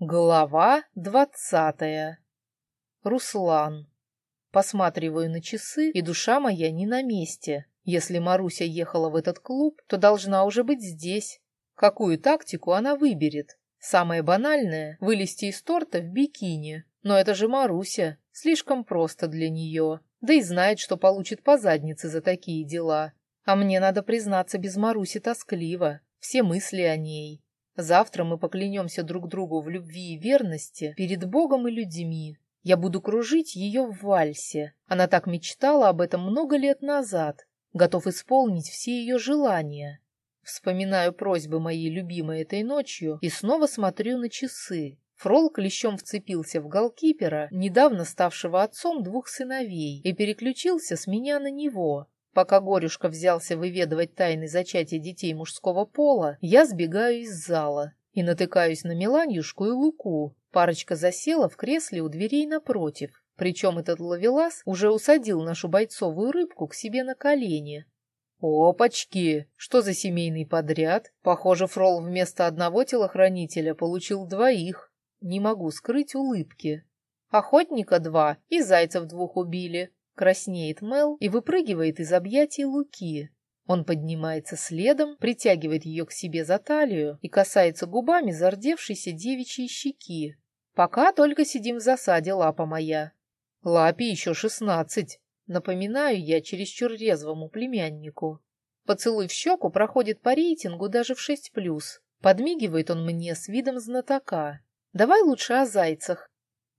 Глава двадцатая. Руслан. Посматриваю на часы, и душа моя не на месте. Если Маруся ехала в этот клуб, то должна уже быть здесь. Какую тактику она выберет? Самое банальное — вылезти из торта в бикини. Но это же Маруся, слишком просто для нее. Да и знает, что получит по заднице за такие дела. А мне, надо признаться, без Маруси тоскливо. Все мысли о ней. Завтра мы поклянемся друг другу в любви и верности перед Богом и людьми. Я буду кружить ее в вальсе. Она так мечтала об этом много лет назад. Готов исполнить все ее желания. Вспоминаю просьбы моей любимой этой ночью и снова смотрю на часы. Фрол клещом вцепился в голкипера, недавно ставшего отцом двух сыновей, и переключился с меня на него. Пока Горюшка взялся выведывать тайны зачатия детей мужского пола, я сбегаю из зала и натыкаюсь на Меланьюшку и Луку. Парочка засела в кресле у дверей напротив. Причем этот ловелас уже усадил нашу бойцовую рыбку к себе на колени. «Опачки! Что за семейный подряд? Похоже, Фрол вместо одного телохранителя получил двоих. Не могу скрыть улыбки. Охотника два и зайцев двух убили. Краснеет Мел и выпрыгивает из объятий Луки. Он поднимается следом, притягивает ее к себе за талию и касается губами зардевшейся девичьей щеки. Пока только сидим в засаде, лапа моя. Лапе еще шестнадцать. Напоминаю я чересчур резвому племяннику. Поцелуй в щеку проходит по рейтингу даже в шесть плюс. Подмигивает он мне с видом знатока. Давай лучше о зайцах.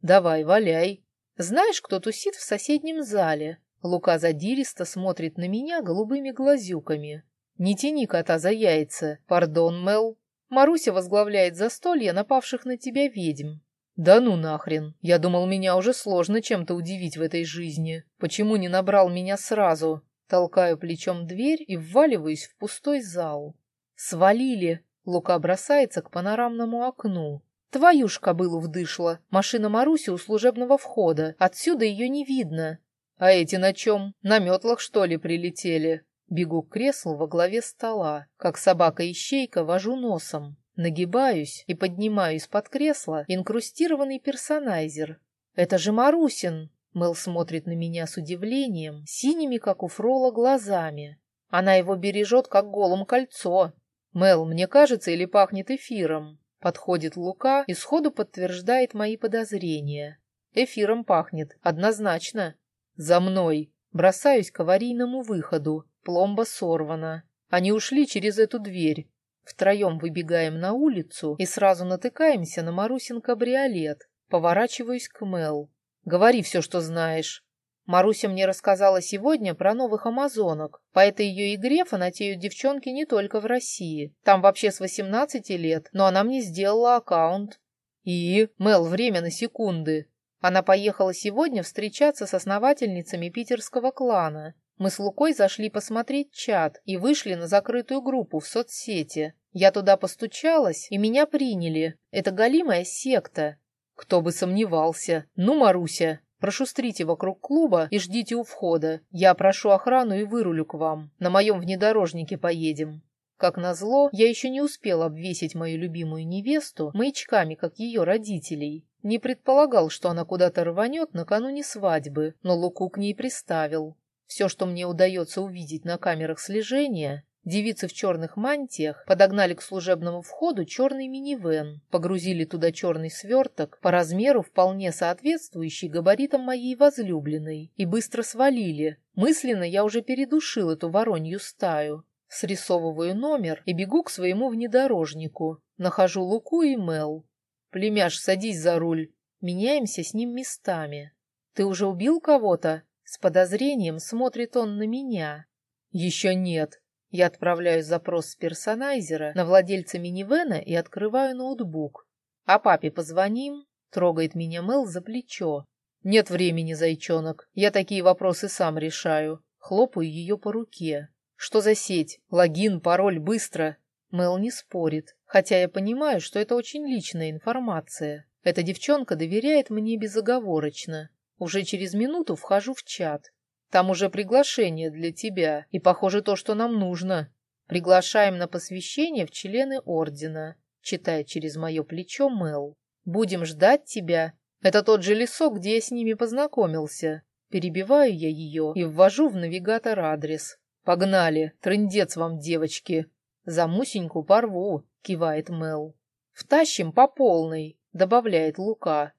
Давай, валяй. Знаешь, кто тусит в соседнем зале? Лука задиристо смотрит на меня голубыми глазюками. Не тяни кота за яйца. Пардон, Мел. Маруся возглавляет застолье напавших на тебя ведьм. Да ну нахрен. Я думал, меня уже сложно чем-то удивить в этой жизни. Почему не набрал меня сразу? Толкаю плечом дверь и вваливаюсь в пустой зал. Свалили. Лука бросается к панорамному окну. Твою ж кобылу вдышла. Машина Маруси у служебного входа. Отсюда ее не видно. А эти на чем? На метлах, что ли, прилетели? Бегу к креслу во главе стола. Как собака-ищейка вожу носом. Нагибаюсь и поднимаю из-под кресла инкрустированный персонайзер. Это же Марусин. Мэл смотрит на меня с удивлением, синими, как у Фрола, глазами. Она его бережет, как голым кольцо. Мэл, мне кажется, или пахнет эфиром? Подходит Лука и сходу подтверждает мои подозрения. Эфиром пахнет, однозначно. За мной. Бросаюсь к аварийному выходу. Пломба сорвана. Они ушли через эту дверь. Втроем выбегаем на улицу и сразу натыкаемся на Марусин кабриолет. Поворачиваюсь к Мел. Говори все, что знаешь. Маруся мне рассказала сегодня про новых амазонок. По этой ее игре фанатеют девчонки не только в России. Там вообще с 18 лет, но она мне сделала аккаунт. И, Мел, время на секунды. Она поехала сегодня встречаться с основательницами питерского клана. Мы с Лукой зашли посмотреть чат и вышли на закрытую группу в соцсети. Я туда постучалась, и меня приняли. Это галимая секта. Кто бы сомневался. Ну, Маруся, Прошустрите вокруг клуба и ждите у входа. Я прошу охрану и вырулю к вам. На моем внедорожнике поедем. Как назло, я еще не успел обвесить мою любимую невесту маячками, как ее родителей. Не предполагал, что она куда-то рванет накануне свадьбы, но Луку к ней приставил. Все, что мне удается увидеть на камерах слежения, Девицы в черных мантиях подогнали к служебному входу черный минивэн, погрузили туда черный сверток, по размеру вполне соответствующий габаритам моей возлюбленной, и быстро свалили. Мысленно я уже передушил эту воронью стаю. Срисовываю номер и бегу к своему внедорожнику. Нахожу Луку и Мел. «Племяш, садись за руль». Меняемся с ним местами. «Ты уже убил кого-то?» С подозрением смотрит он на меня. «Еще нет», я отправляю запрос с персонайзера на владельца минивэна и открываю ноутбук. А папе позвоним? Трогает меня Мэл за плечо. Нет времени, зайчонок. Я такие вопросы сам решаю. Хлопаю ее по руке. Что за сеть? Логин, пароль, быстро. Мэл не спорит, хотя я понимаю, что это очень личная информация. Эта девчонка доверяет мне безоговорочно. Уже через минуту вхожу в чат. Там уже приглашение для тебя, и, похоже, то, что нам нужно. Приглашаем на посвящение в члены ордена, читает через мое плечо Мел. Будем ждать тебя. Это тот же лесок, где я с ними познакомился. Перебиваю я ее и ввожу в навигатор адрес. Погнали, трындец вам, девочки. За Мусеньку порву, кивает Мел. Втащим по полной, добавляет Лука.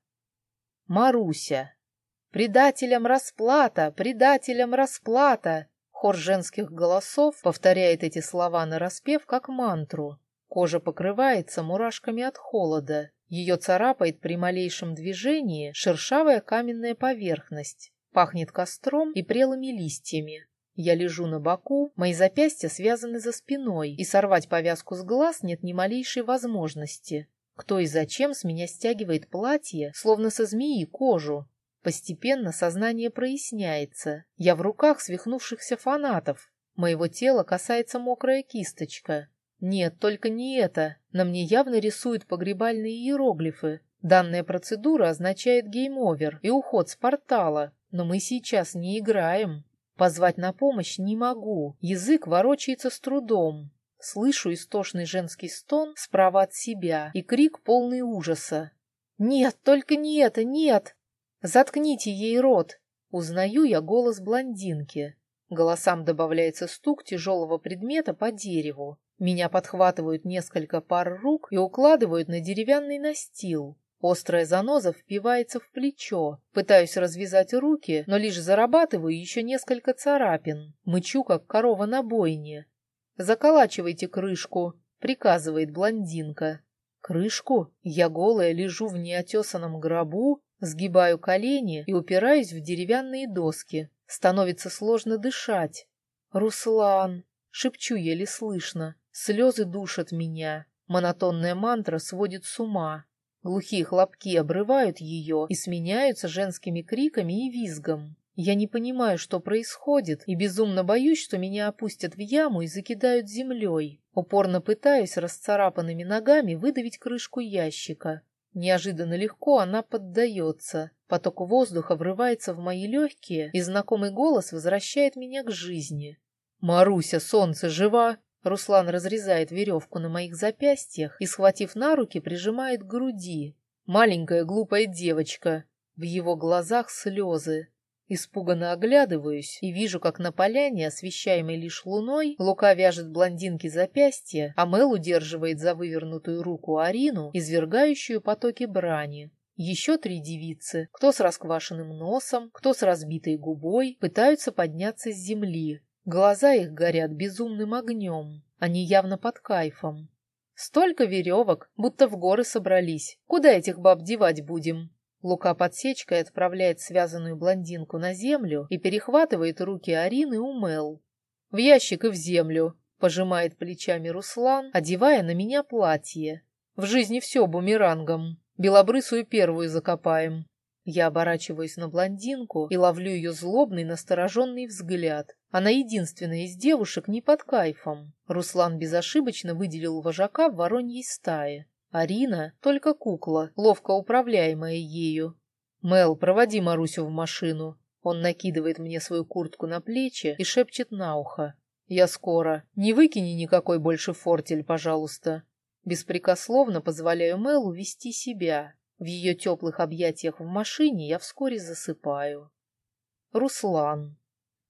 Маруся. Предателям расплата, предателям расплата. Хор женских голосов повторяет эти слова на распев как мантру. Кожа покрывается мурашками от холода. Ее царапает при малейшем движении шершавая каменная поверхность. Пахнет костром и прелыми листьями. Я лежу на боку, мои запястья связаны за спиной, и сорвать повязку с глаз нет ни малейшей возможности. Кто и зачем с меня стягивает платье, словно со змеи кожу? Постепенно сознание проясняется. Я в руках свихнувшихся фанатов. Моего тела касается мокрая кисточка. Нет, только не это. На мне явно рисуют погребальные иероглифы. Данная процедура означает game over и уход с портала. Но мы сейчас не играем. Позвать на помощь не могу. Язык ворочается с трудом. Слышу истошный женский стон справа от себя и крик полный ужаса. «Нет, только не это, нет! Заткните ей рот!» Узнаю я голос блондинки. Голосам добавляется стук тяжелого предмета по дереву. Меня подхватывают несколько пар рук и укладывают на деревянный настил. Острая заноза впивается в плечо. Пытаюсь развязать руки, но лишь зарабатываю еще несколько царапин. Мычу, как корова на бойне. «Заколачивайте крышку», — приказывает блондинка. Крышку? Я голая лежу в неотесанном гробу, сгибаю колени и упираюсь в деревянные доски. Становится сложно дышать. «Руслан!» — шепчу еле слышно. Слезы душат меня. Монотонная мантра сводит с ума. Глухие хлопки обрывают ее и сменяются женскими криками и визгом. Я не понимаю, что происходит, и безумно боюсь, что меня опустят в яму и закидают землей. Упорно пытаюсь расцарапанными ногами выдавить крышку ящика. Неожиданно легко она поддается. Поток воздуха врывается в мои легкие, и знакомый голос возвращает меня к жизни. «Маруся, солнце, жива?» Руслан разрезает веревку на моих запястьях и, схватив на руки, прижимает к груди. Маленькая глупая девочка. В его глазах слезы. Испуганно оглядываюсь и вижу, как на поляне, освещаемой лишь луной, Лука вяжет блондинке запястье, а Мэл удерживает за вывернутую руку Арину, извергающую потоки брани. Еще три девицы, кто с расквашенным носом, кто с разбитой губой, пытаются подняться с земли, Глаза их горят безумным огнем, они явно под кайфом. Столько веревок, будто в горы собрались. Куда этих баб девать будем? Лука подсечкой отправляет связанную блондинку на землю и перехватывает руки Арины у Мел. В ящик и в землю, пожимает плечами Руслан, одевая на меня платье. В жизни все бумерангом. Белобрысую первую закопаем. Я оборачиваюсь на блондинку и ловлю ее злобный, настороженный взгляд. Она единственная из девушек не под кайфом. Руслан безошибочно выделил вожака в вороньей стае. Арина — только кукла, ловко управляемая ею. «Мел, проводи Марусю в машину». Он накидывает мне свою куртку на плечи и шепчет на ухо. «Я скоро. Не выкини никакой больше фортель, пожалуйста». Беспрекословно позволяю Мелу вести себя. В ее теплых объятиях в машине я вскоре засыпаю. Руслан.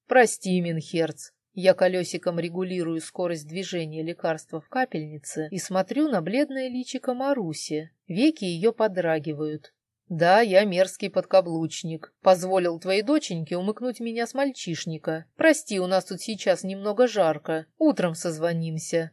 Прости, Минхерц. Я колесиком регулирую скорость движения лекарства в капельнице и смотрю на бледное личико Маруси. Веки ее подрагивают. Да, я мерзкий подкаблучник. Позволил твоей доченьке умыкнуть меня с мальчишника. Прости, у нас тут сейчас немного жарко. Утром созвонимся.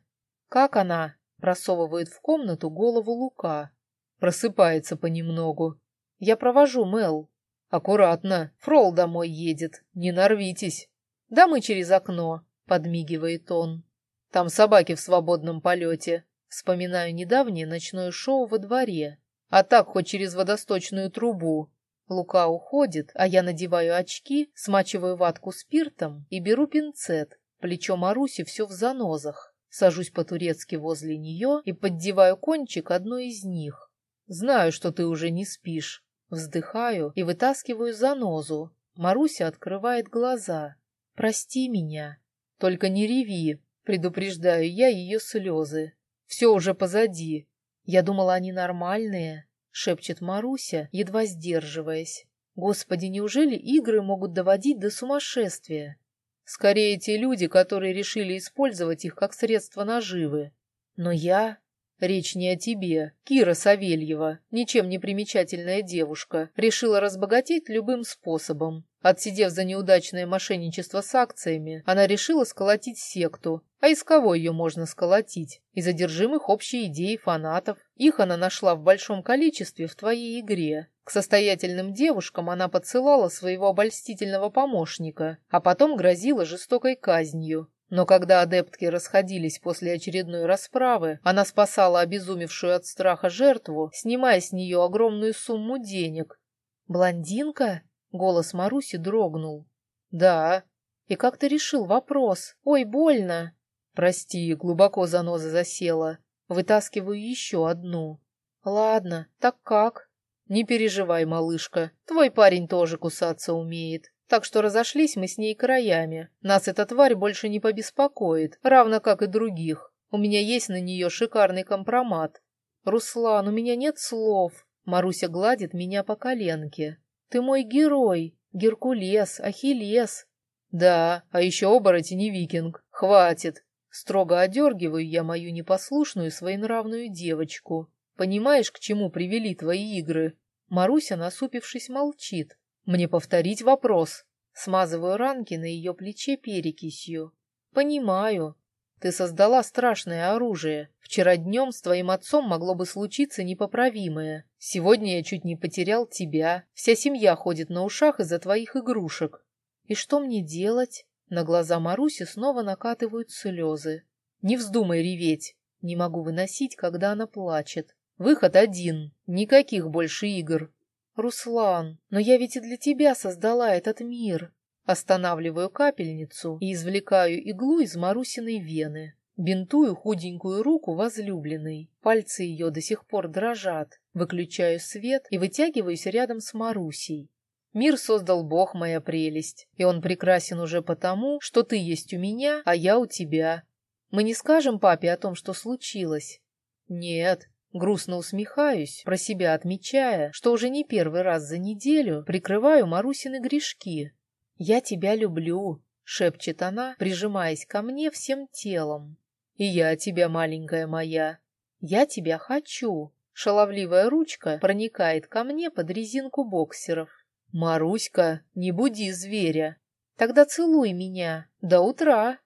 Как она? Просовывает в комнату голову Лука. Просыпается понемногу. Я провожу Мел. Аккуратно. Фрол домой едет. Не нарвитесь. Да мы через окно, подмигивает он. Там собаки в свободном полете. Вспоминаю недавнее ночное шоу во дворе. А так хоть через водосточную трубу. Лука уходит, а я надеваю очки, смачиваю ватку спиртом и беру пинцет. Плечо Маруси все в занозах. Сажусь по-турецки возле нее и поддеваю кончик одной из них. Знаю, что ты уже не спишь. Вздыхаю и вытаскиваю занозу. Маруся открывает глаза. Прости меня. Только не реви. Предупреждаю я ее слезы. Все уже позади. Я думала, они нормальные. шепчет Маруся, едва сдерживаясь. Господи, неужели игры могут доводить до сумасшествия? Скорее, те люди, которые решили использовать их как средство наживы. Но я... Речь не о тебе. Кира Савельева, ничем не примечательная девушка, решила разбогатеть любым способом. Отсидев за неудачное мошенничество с акциями, она решила сколотить секту. А из кого ее можно сколотить? Из одержимых общей идеи фанатов. Их она нашла в большом количестве в твоей игре. К состоятельным девушкам она подсылала своего обольстительного помощника, а потом грозила жестокой казнью. Но когда адептки расходились после очередной расправы, она спасала обезумевшую от страха жертву, снимая с нее огромную сумму денег. «Блондинка?» — голос Маруси дрогнул. «Да». «И как ты решил вопрос? Ой, больно!» «Прости, глубоко заноза засела. Вытаскиваю еще одну». «Ладно, так как?» «Не переживай, малышка, твой парень тоже кусаться умеет. Так что разошлись мы с ней краями. Нас эта тварь больше не побеспокоит, равно как и других. У меня есть на нее шикарный компромат. Руслан, у меня нет слов. Маруся гладит меня по коленке. Ты мой герой. Геркулес, Ахиллес. Да, а еще оборотень и викинг. Хватит. Строго одергиваю я мою непослушную своенравную девочку. Понимаешь, к чему привели твои игры? Маруся, насупившись, молчит, мне повторить вопрос. Смазываю ранки на ее плече перекисью. Понимаю. Ты создала страшное оружие. Вчера днем с твоим отцом могло бы случиться непоправимое. Сегодня я чуть не потерял тебя. Вся семья ходит на ушах из-за твоих игрушек. И что мне делать? На глаза Маруси снова накатывают слезы. Не вздумай реветь. Не могу выносить, когда она плачет. Выход один. Никаких больше игр. «Руслан, но я ведь и для тебя создала этот мир!» Останавливаю капельницу и извлекаю иглу из Марусиной вены. Бинтую худенькую руку возлюбленной. Пальцы ее до сих пор дрожат. Выключаю свет и вытягиваюсь рядом с Марусей. Мир создал Бог, моя прелесть, и он прекрасен уже потому, что ты есть у меня, а я у тебя. Мы не скажем папе о том, что случилось? Нет, Грустно усмехаюсь, про себя отмечая, что уже не первый раз за неделю прикрываю Марусины грешки. «Я тебя люблю», — шепчет она, прижимаясь ко мне всем телом. «И я тебя, маленькая моя». «Я тебя хочу». Шаловливая ручка проникает ко мне под резинку боксеров. «Маруська, не буди зверя». «Тогда целуй меня. До утра».